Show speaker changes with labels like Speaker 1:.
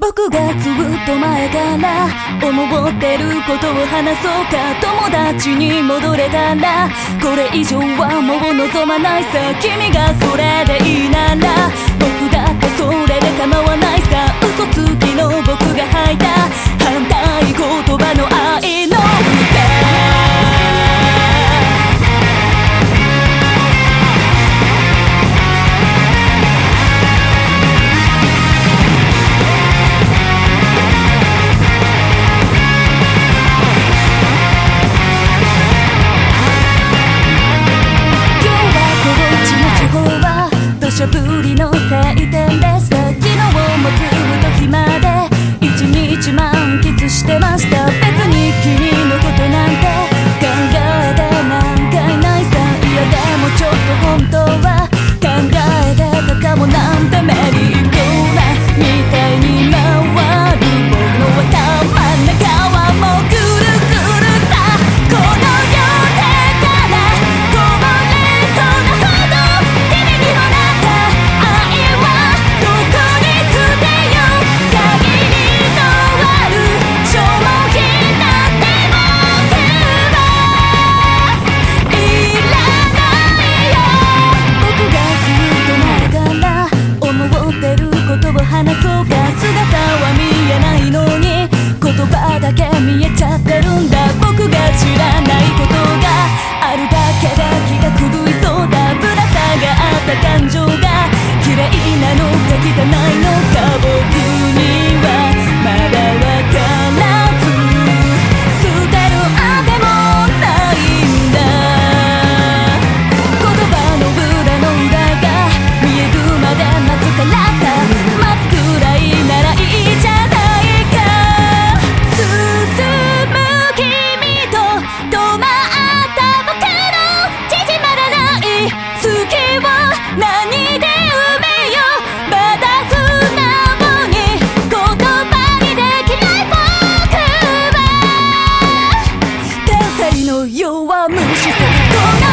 Speaker 1: 僕がずっと前から思ってることを話そうか。友達に戻れたらこれ以上はもう望まないさ。君がそれでいい。は土砂降りの祭典です。昨日もずっと暇で。一日満喫してました。左右啊没事